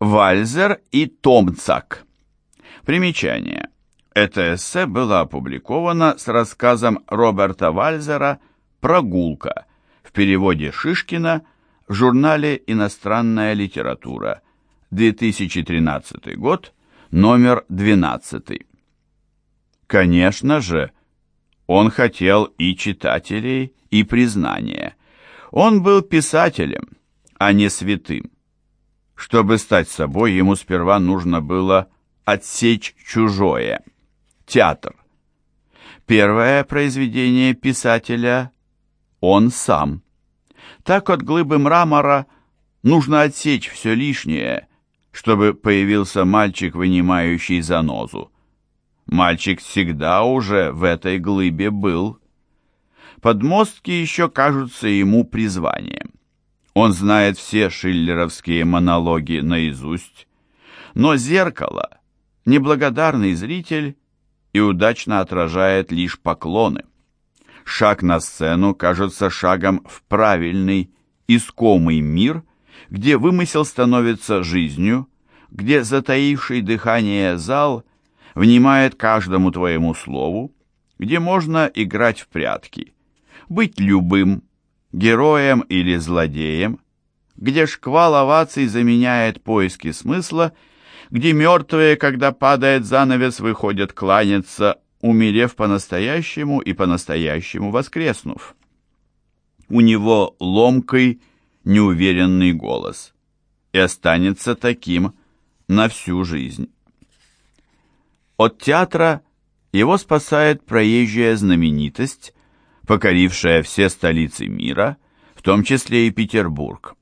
Вальзер и Томцак. Примечание. Это эссе было опубликовано с рассказом Роберта Вальзера «Прогулка» в переводе Шишкина в журнале «Иностранная литература», 2013 год, номер 12. Конечно же, он хотел и читателей, и признания. Он был писателем, а не святым. Чтобы стать собой, ему сперва нужно было отсечь чужое. Театр. Первое произведение писателя – он сам. Так от глыбы мрамора нужно отсечь все лишнее, чтобы появился мальчик, вынимающий занозу. Мальчик всегда уже в этой глыбе был. Подмостки еще кажутся ему призванием. Он знает все шиллеровские монологи наизусть, но зеркало, неблагодарный зритель и удачно отражает лишь поклоны. Шаг на сцену кажется шагом в правильный, искомый мир, где вымысел становится жизнью, где затаивший дыхание зал внимает каждому твоему слову, где можно играть в прятки, быть любым, героем или злодеем, где шквал оваций заменяет поиски смысла, где мертвые, когда падает занавес, выходят кланяться, умерев по-настоящему и по-настоящему воскреснув. У него ломкий, неуверенный голос, и останется таким на всю жизнь. От театра его спасает проезжая знаменитость, покорившая все столицы мира, в том числе и Петербург.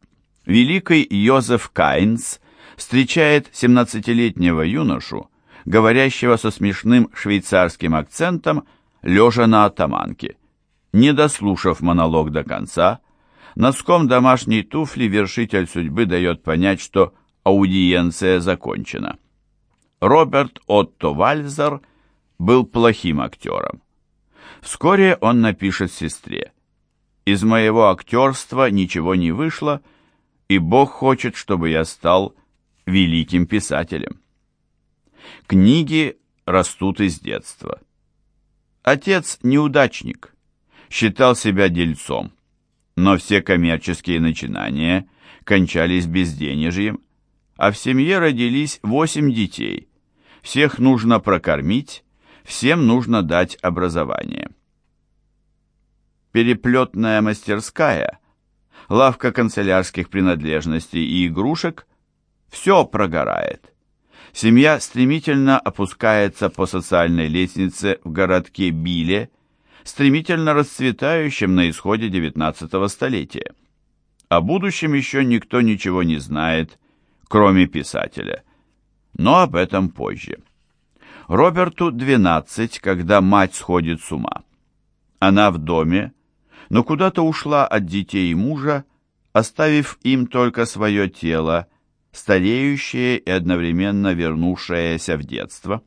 Великий Йозеф Кайнс встречает 17-летнего юношу, говорящего со смешным швейцарским акцентом, лежа на атаманке. Не дослушав монолог до конца, носком домашней туфли вершитель судьбы дает понять, что аудиенция закончена. Роберт Отто Вальзер был плохим актером. Вскоре он напишет сестре. «Из моего актерства ничего не вышло, и Бог хочет, чтобы я стал великим писателем». Книги растут из детства. Отец неудачник, считал себя дельцом, но все коммерческие начинания кончались безденежьем, а в семье родились восемь детей. Всех нужно прокормить, всем нужно дать образование. Переплетная мастерская, лавка канцелярских принадлежностей и игрушек – все прогорает. Семья стремительно опускается по социальной лестнице в городке Биле, стремительно расцветающем на исходе XIX столетия. О будущем еще никто ничего не знает, кроме писателя. Но об этом позже. Роберту 12, когда мать сходит с ума. Она в доме, но куда-то ушла от детей и мужа, оставив им только свое тело, стареющее и одновременно вернувшееся в детство.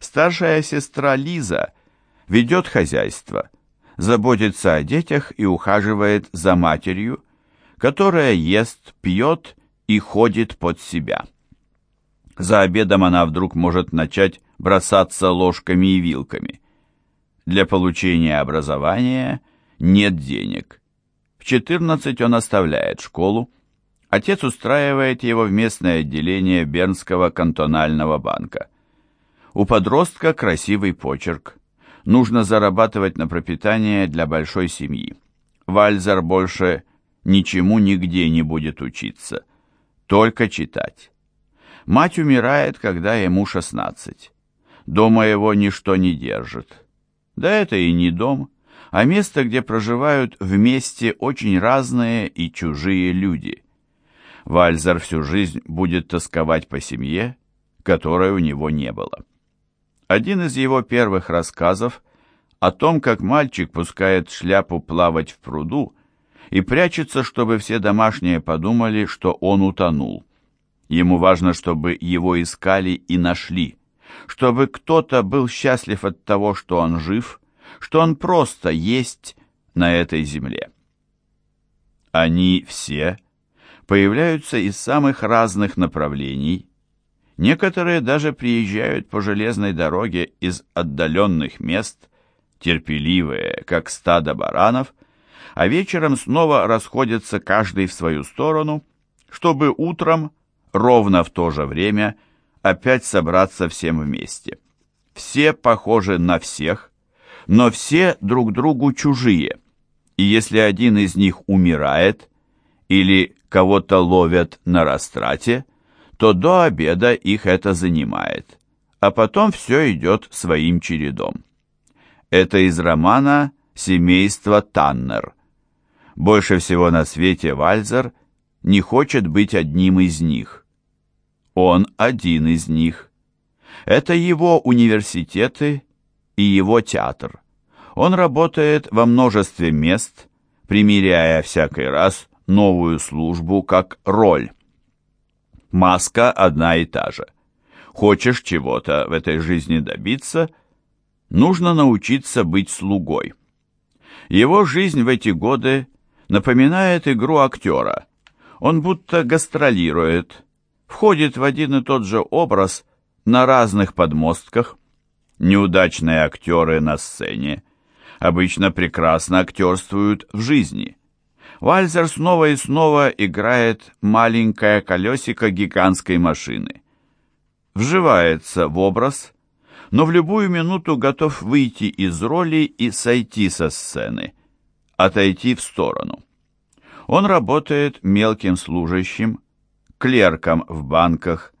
Старшая сестра Лиза ведет хозяйство, заботится о детях и ухаживает за матерью, которая ест, пьет и ходит под себя. За обедом она вдруг может начать бросаться ложками и вилками. Для получения образования нет денег. В 14 он оставляет школу. Отец устраивает его в местное отделение Бернского кантонального банка. У подростка красивый почерк. Нужно зарабатывать на пропитание для большой семьи. Вальзер больше ничему нигде не будет учиться. Только читать. Мать умирает, когда ему 16. Дома его ничто не держит. Да это и не дом, а место, где проживают вместе очень разные и чужие люди. Вальзер всю жизнь будет тосковать по семье, которой у него не было. Один из его первых рассказов о том, как мальчик пускает шляпу плавать в пруду и прячется, чтобы все домашние подумали, что он утонул. Ему важно, чтобы его искали и нашли чтобы кто-то был счастлив от того, что он жив, что он просто есть на этой земле. Они все появляются из самых разных направлений. Некоторые даже приезжают по железной дороге из отдаленных мест, терпеливые, как стадо баранов, а вечером снова расходятся каждый в свою сторону, чтобы утром, ровно в то же время, опять собраться всем вместе. Все похожи на всех, но все друг другу чужие, и если один из них умирает или кого-то ловят на растрате, то до обеда их это занимает, а потом все идет своим чередом. Это из романа «Семейство Таннер». Больше всего на свете Вальзер не хочет быть одним из них. Он один из них. Это его университеты и его театр. Он работает во множестве мест, примеряя всякий раз новую службу как роль. Маска одна и та же. Хочешь чего-то в этой жизни добиться, нужно научиться быть слугой. Его жизнь в эти годы напоминает игру актера. Он будто гастролирует, входит в один и тот же образ на разных подмостках. Неудачные актеры на сцене обычно прекрасно актерствуют в жизни. Вальзер снова и снова играет маленькое колесико гигантской машины. Вживается в образ, но в любую минуту готов выйти из роли и сойти со сцены, отойти в сторону. Он работает мелким служащим, клерком в банках,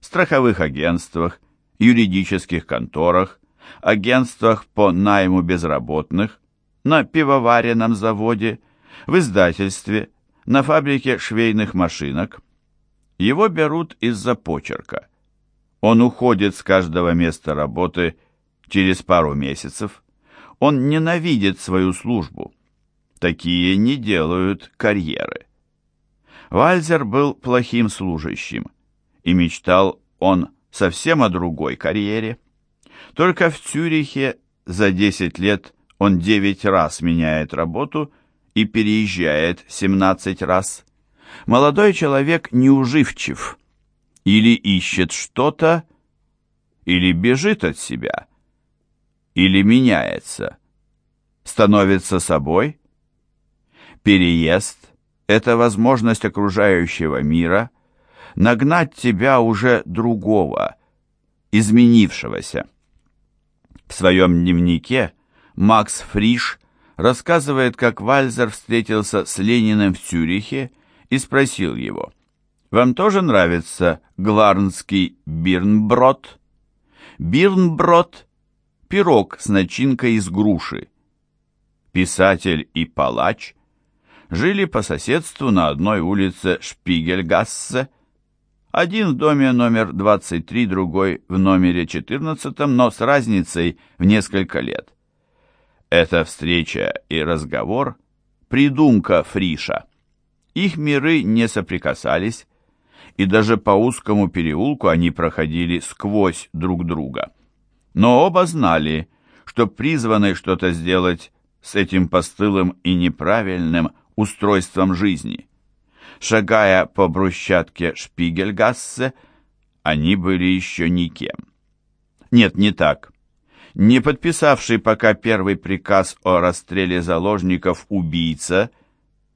страховых агентствах, юридических конторах, агентствах по найму безработных, на пивоваренном заводе, в издательстве, на фабрике швейных машинок. Его берут из-за почерка. Он уходит с каждого места работы через пару месяцев. Он ненавидит свою службу. Такие не делают карьеры. Вальзер был плохим служащим, и мечтал он совсем о другой карьере. Только в Цюрихе за 10 лет он 9 раз меняет работу и переезжает 17 раз. Молодой человек неуживчив. Или ищет что-то, или бежит от себя, или меняется, становится собой. Переезд – это возможность окружающего мира нагнать тебя уже другого, изменившегося. В своем дневнике Макс Фриш рассказывает, как Вальзер встретился с Лениным в Цюрихе и спросил его, «Вам тоже нравится гларнский бирнброд?» Бирнброд – пирог с начинкой из груши. Писатель и палач жили по соседству на одной улице Шпигельгассе, один в доме номер 23, другой в номере 14, но с разницей в несколько лет. Эта встреча и разговор – придумка Фриша. Их миры не соприкасались, и даже по узкому переулку они проходили сквозь друг друга. Но оба знали, что призваны что-то сделать с этим постылым и неправильным устройством жизни. Шагая по брусчатке Шпигельгассе, они были еще никем. Нет, не так не подписавший пока первый приказ о расстреле заложников убийца,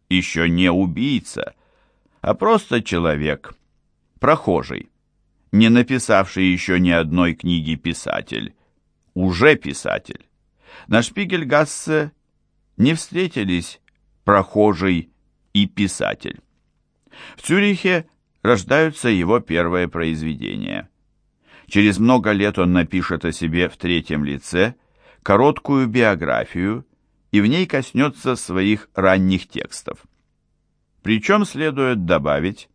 еще не убийца, а просто человек, прохожий, не написавший еще ни одной книги писатель, уже писатель. На Шпигельгассе не встретились прохожий и писатель. В Цюрихе рождаются его первые произведения – Через много лет он напишет о себе в третьем лице короткую биографию и в ней коснется своих ранних текстов. Причем следует добавить,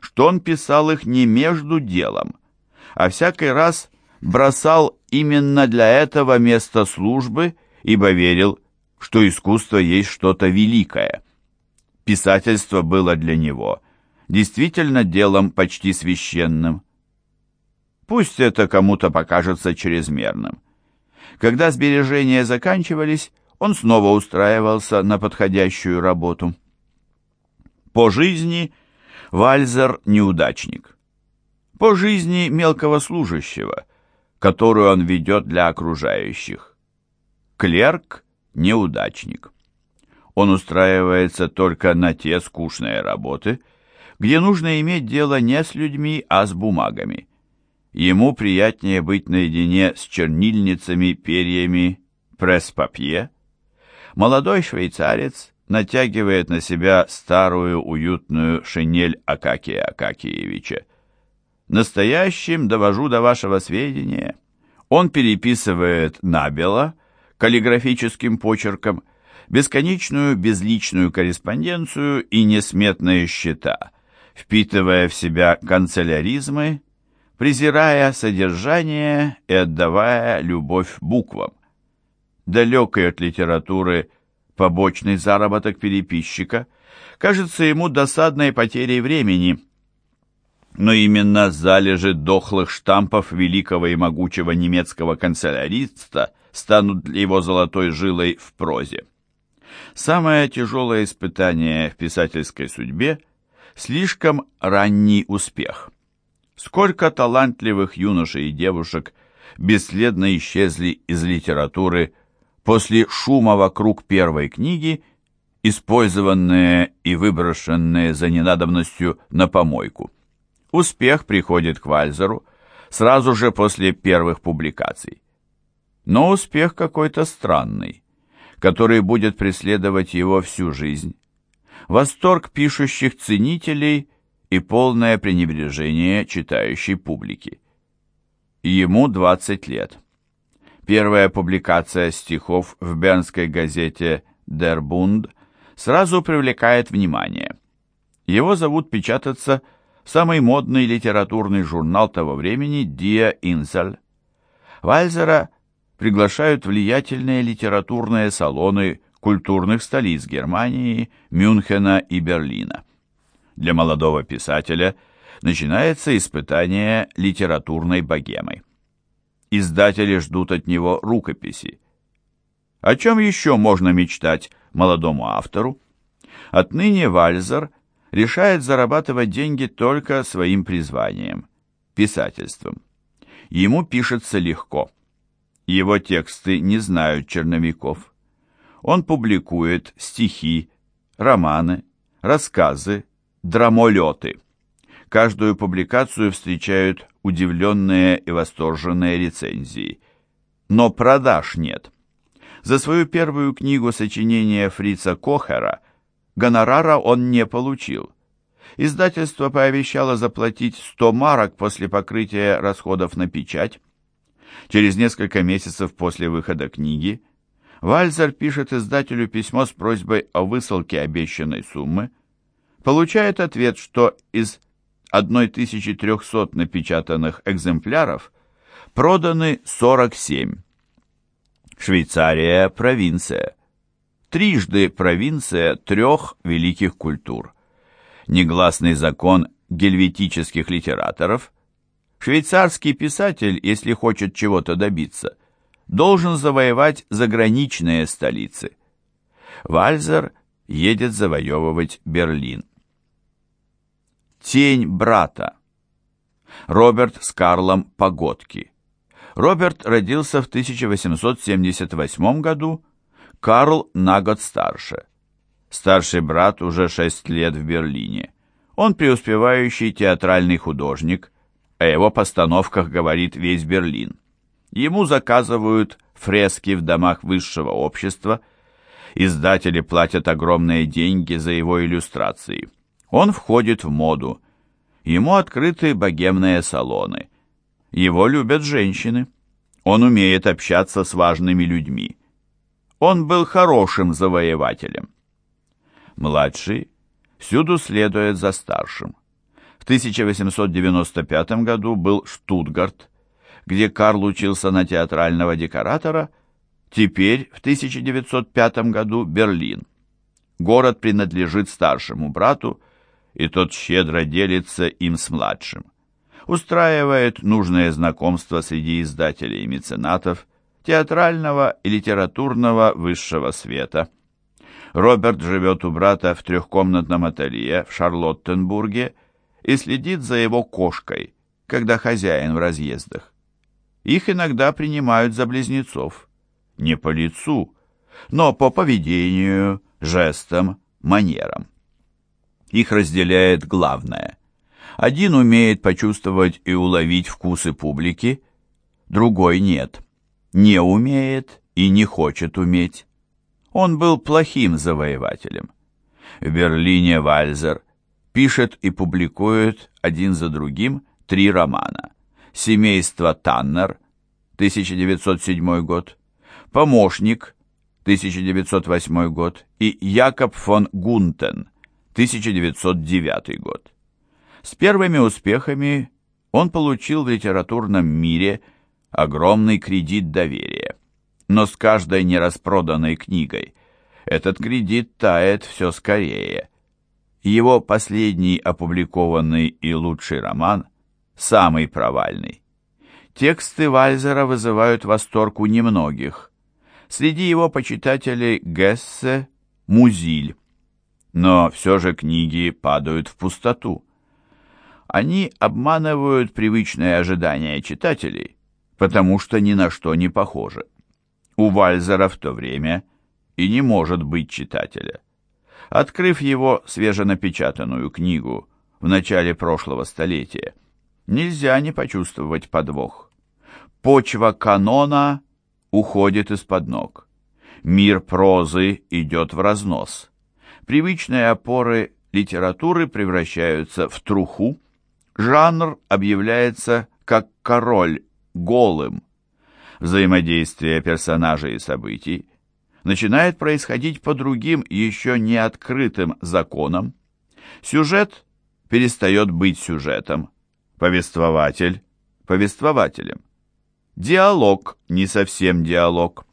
что он писал их не между делом, а всякий раз бросал именно для этого место службы, ибо верил, что искусство есть что-то великое. Писательство было для него действительно делом почти священным. Пусть это кому-то покажется чрезмерным. Когда сбережения заканчивались, он снова устраивался на подходящую работу. По жизни Вальзер – неудачник. По жизни мелкого служащего, которую он ведет для окружающих. Клерк – неудачник. Он устраивается только на те скучные работы, где нужно иметь дело не с людьми, а с бумагами. Ему приятнее быть наедине с чернильницами, перьями, пресс-папье. Молодой швейцарец натягивает на себя старую уютную шинель Акакия Акакиевича. Настоящим, довожу до вашего сведения, он переписывает набело, каллиграфическим почерком, бесконечную безличную корреспонденцию и несметные счета, впитывая в себя канцеляризмы, презирая содержание и отдавая любовь буквам. Далекой от литературы побочный заработок переписчика кажется ему досадной потерей времени, но именно залежи дохлых штампов великого и могучего немецкого канцеляриста станут его золотой жилой в прозе. Самое тяжелое испытание в писательской судьбе – слишком ранний успех. Сколько талантливых юношей и девушек бесследно исчезли из литературы после шума вокруг первой книги, использованные и выброшенные за ненадобностью на помойку. Успех приходит к Вальзеру сразу же после первых публикаций. Но успех какой-то странный, который будет преследовать его всю жизнь. Восторг пишущих ценителей и полное пренебрежение читающей публики. Ему 20 лет. Первая публикация стихов в бернской газете «Der Bund» сразу привлекает внимание. Его зовут печататься в самый модный литературный журнал того времени «Die Insel». Вальзера приглашают влиятельные литературные салоны культурных столиц Германии, Мюнхена и Берлина. Для молодого писателя начинается испытание литературной богемой. Издатели ждут от него рукописи. О чем еще можно мечтать молодому автору? Отныне Вальзер решает зарабатывать деньги только своим призванием – писательством. Ему пишется легко. Его тексты не знают черновиков. Он публикует стихи, романы, рассказы, драмолеты. Каждую публикацию встречают удивленные и восторженные рецензии. Но продаж нет. За свою первую книгу сочинения Фрица Кохера гонорара он не получил. Издательство пообещало заплатить 100 марок после покрытия расходов на печать. Через несколько месяцев после выхода книги Вальзер пишет издателю письмо с просьбой о высылке обещанной суммы, получает ответ, что из 1300 напечатанных экземпляров проданы 47. Швейцария – провинция. Трижды провинция трех великих культур. Негласный закон гельветических литераторов. Швейцарский писатель, если хочет чего-то добиться, должен завоевать заграничные столицы. Вальзер едет завоевывать Берлин. Тень брата. Роберт с Карлом Погодки. Роберт родился в 1878 году, Карл на год старше. Старший брат уже шесть лет в Берлине. Он преуспевающий театральный художник, о его постановках говорит весь Берлин. Ему заказывают фрески в домах высшего общества, издатели платят огромные деньги за его иллюстрации. Он входит в моду. Ему открыты богемные салоны. Его любят женщины. Он умеет общаться с важными людьми. Он был хорошим завоевателем. Младший всюду следует за старшим. В 1895 году был Штутгарт, где Карл учился на театрального декоратора, теперь, в 1905 году, Берлин. Город принадлежит старшему брату, и тот щедро делится им с младшим. Устраивает нужное знакомство среди издателей и меценатов, театрального и литературного высшего света. Роберт живет у брата в трехкомнатном ателье в Шарлоттенбурге и следит за его кошкой, когда хозяин в разъездах. Их иногда принимают за близнецов. Не по лицу, но по поведению, жестам, манерам. Их разделяет главное. Один умеет почувствовать и уловить вкусы публики, другой нет. Не умеет и не хочет уметь. Он был плохим завоевателем. В Берлине Вальзер пишет и публикует один за другим три романа. «Семейство Таннер» 1907 год, «Помощник» 1908 год и «Якоб фон Гунтен» 1909 год. С первыми успехами он получил в литературном мире огромный кредит доверия. Но с каждой нераспроданной книгой этот кредит тает все скорее. Его последний опубликованный и лучший роман самый провальный. Тексты Вальзера вызывают восторг у немногих. Среди его почитателей Гессе, Музиль. Но все же книги падают в пустоту. Они обманывают привычные ожидания читателей, потому что ни на что не похожи. У Вальзера в то время и не может быть читателя. Открыв его свеженапечатанную книгу в начале прошлого столетия, нельзя не почувствовать подвох. Почва канона уходит из-под ног. Мир прозы идет в разнос. Привычные опоры литературы превращаются в труху, жанр объявляется как король голым. Взаимодействие персонажей и событий начинает происходить по другим еще не открытым законам. Сюжет перестает быть сюжетом, повествователь – повествователем. Диалог не совсем диалог.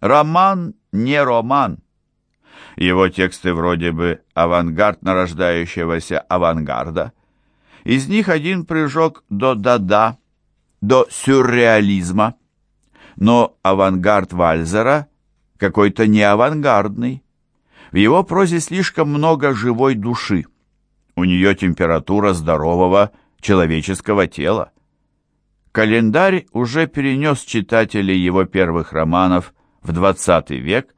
Роман не роман. Его тексты вроде бы авангард нарождающегося авангарда. Из них один прыжок до дада, до сюрреализма. Но авангард Вальзера какой-то не авангардный. В его прозе слишком много живой души. У нее температура здорового человеческого тела. Календарь уже перенес читателей его первых романов в XX век,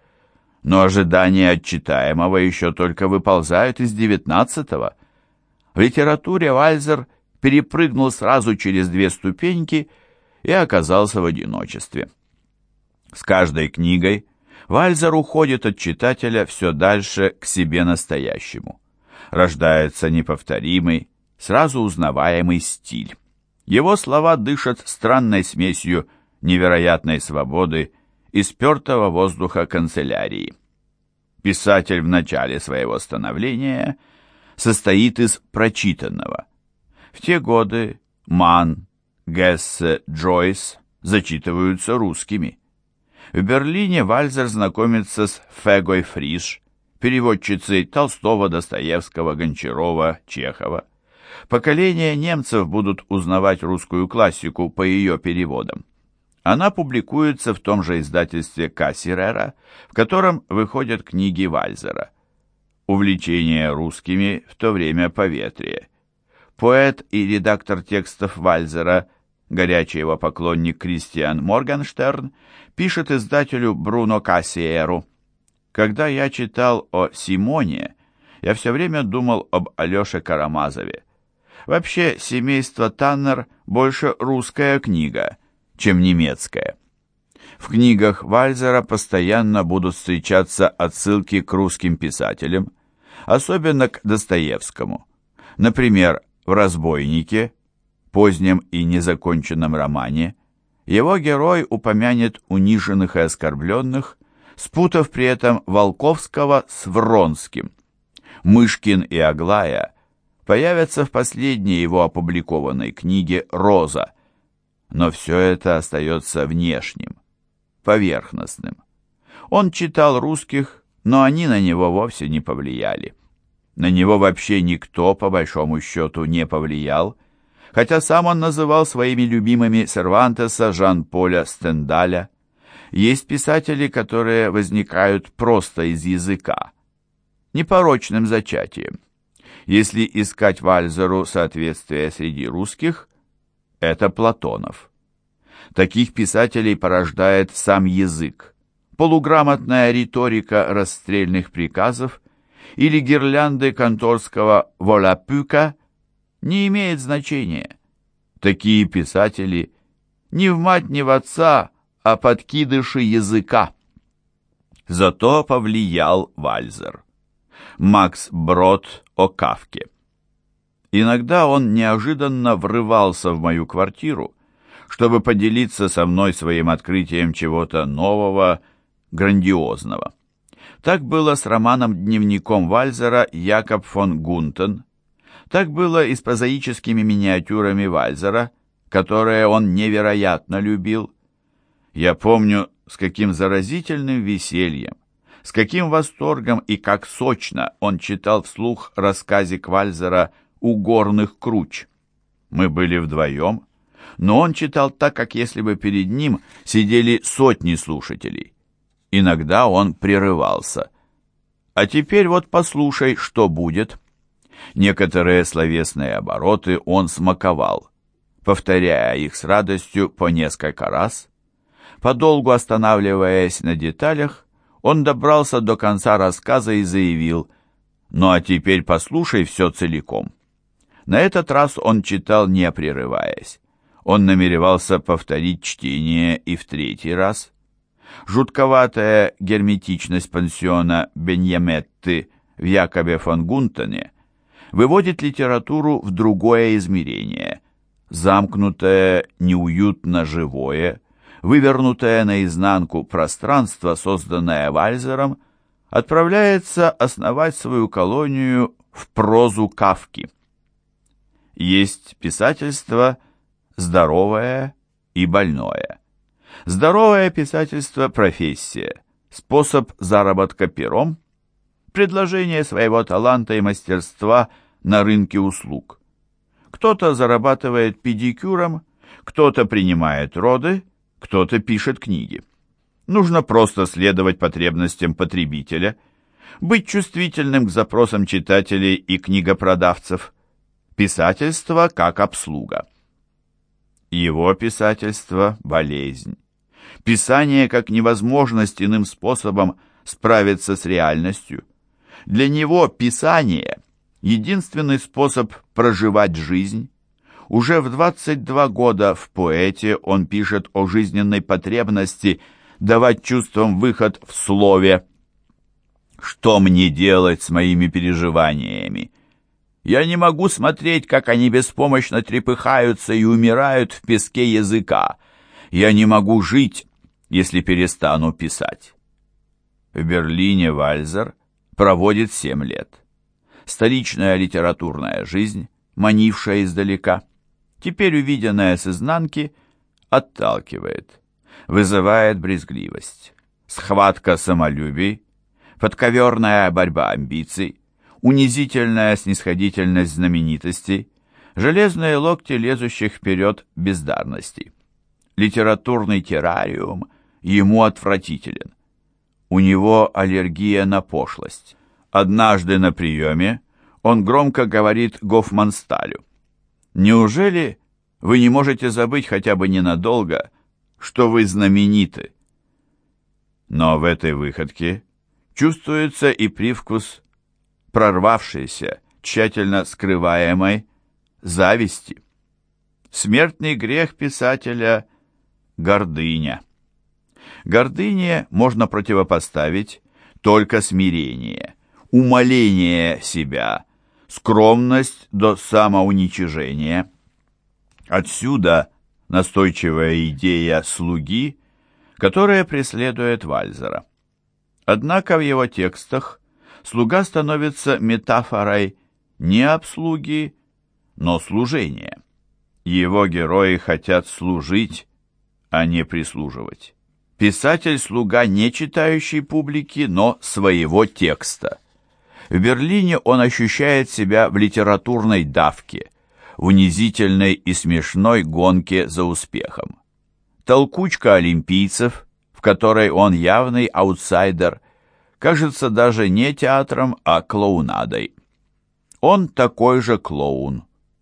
но ожидания от читаемого еще только выползают из XIX. В литературе Вальзер перепрыгнул сразу через две ступеньки и оказался в одиночестве. С каждой книгой Вальзер уходит от читателя все дальше к себе настоящему. Рождается неповторимый, сразу узнаваемый стиль. Его слова дышат странной смесью невероятной свободы и спертого воздуха канцелярии. Писатель в начале своего становления состоит из прочитанного. В те годы Ман, Гессе, Джойс зачитываются русскими. В Берлине Вальзер знакомится с Фегой Фриш, переводчицей Толстого, Достоевского, Гончарова, Чехова. Поколения немцев будут узнавать русскую классику по ее переводам. Она публикуется в том же издательстве Кассирера, в котором выходят книги Вальзера. Увлечение русскими в то время поветрие. Поэт и редактор текстов Вальзера, горячий его поклонник Кристиан Моргенштерн, пишет издателю Бруно Кассиеру. «Когда я читал о Симоне, я все время думал об Алёше Карамазове. Вообще, семейство Таннер больше русская книга, чем немецкая. В книгах Вальзера постоянно будут встречаться отсылки к русским писателям, особенно к Достоевскому. Например, в «Разбойнике», позднем и незаконченном романе, его герой упомянет униженных и оскорбленных, спутав при этом Волковского с Вронским. Мышкин и Аглая появятся в последней его опубликованной книге «Роза», но все это остается внешним, поверхностным. Он читал русских, но они на него вовсе не повлияли. На него вообще никто, по большому счету, не повлиял, хотя сам он называл своими любимыми Сервантеса, Жан-Поля, Стендаля. Есть писатели, которые возникают просто из языка, непорочным зачатием. Если искать Вальзеру соответствие среди русских, это Платонов. Таких писателей порождает сам язык, полуграмотная риторика расстрельных приказов или гирлянды конторского волапюка не имеет значения. Такие писатели ни в мать, ни в отца, а подкидыши языка. Зато повлиял Вальзер. Макс Брод о Кавке. Иногда он неожиданно врывался в мою квартиру, чтобы поделиться со мной своим открытием чего-то нового, грандиозного. Так было с романом-дневником Вальзера «Якоб фон Гунтен». Так было и с прозаическими миниатюрами Вальзера, которые он невероятно любил. Я помню, с каким заразительным весельем, с каким восторгом и как сочно он читал вслух рассказик Вальзера «У горных круч». Мы были вдвоем, но он читал так, как если бы перед ним сидели сотни слушателей. Иногда он прерывался. А теперь вот послушай, что будет. Некоторые словесные обороты он смаковал, повторяя их с радостью по несколько раз. Подолгу останавливаясь на деталях, он добрался до конца рассказа и заявил «Ну а теперь послушай все целиком». На этот раз он читал не прерываясь. Он намеревался повторить чтение и в третий раз. Жутковатая герметичность пансиона Беньяметты в Якобе фон Гунтоне выводит литературу в другое измерение, замкнутое, неуютно живое, вывернутое наизнанку пространство, созданное Вальзером, отправляется основать свою колонию в прозу Кавки. Есть писательство – здоровое и больное. Здоровое писательство – профессия, способ заработка пером, предложение своего таланта и мастерства на рынке услуг. Кто-то зарабатывает педикюром, кто-то принимает роды, кто-то пишет книги. Нужно просто следовать потребностям потребителя, быть чувствительным к запросам читателей и книгопродавцев. Писательство как обслуга. Его писательство – болезнь. Писание как невозможность иным способом справиться с реальностью. Для него писание – единственный способ проживать жизнь. Уже в 22 года в поэте он пишет о жизненной потребности давать чувствам выход в слове. «Что мне делать с моими переживаниями?» Я не могу смотреть, как они беспомощно трепыхаются и умирают в песке языка. Я не могу жить, если перестану писать. В Берлине Вальзер проводит семь лет. Столичная литературная жизнь, манившая издалека, теперь увиденная с изнанки, отталкивает, вызывает брезгливость. Схватка самолюбий, подковерная борьба амбиций, унизительная снисходительность знаменитостей, железные локти лезущих вперед бездарности. Литературный террариум ему отвратителен. У него аллергия на пошлость. Однажды на приеме он громко говорит Гофмансталю. «Неужели вы не можете забыть хотя бы ненадолго, что вы знамениты?» Но в этой выходке чувствуется и привкус прорвавшейся, тщательно скрываемой зависти. Смертный грех писателя – гордыня. Гордыне можно противопоставить только смирение, умоление себя, скромность до самоуничижения. Отсюда настойчивая идея слуги, которая преследует Вальзера. Однако в его текстах слуга становится метафорой не обслуги, но служения. Его герои хотят служить, а не прислуживать. Писатель-слуга не читающий публики, но своего текста. В Берлине он ощущает себя в литературной давке, в унизительной и смешной гонке за успехом. Толкучка олимпийцев, в которой он явный аутсайдер, кажется даже не театром, а клоунадой. Он такой же клоун.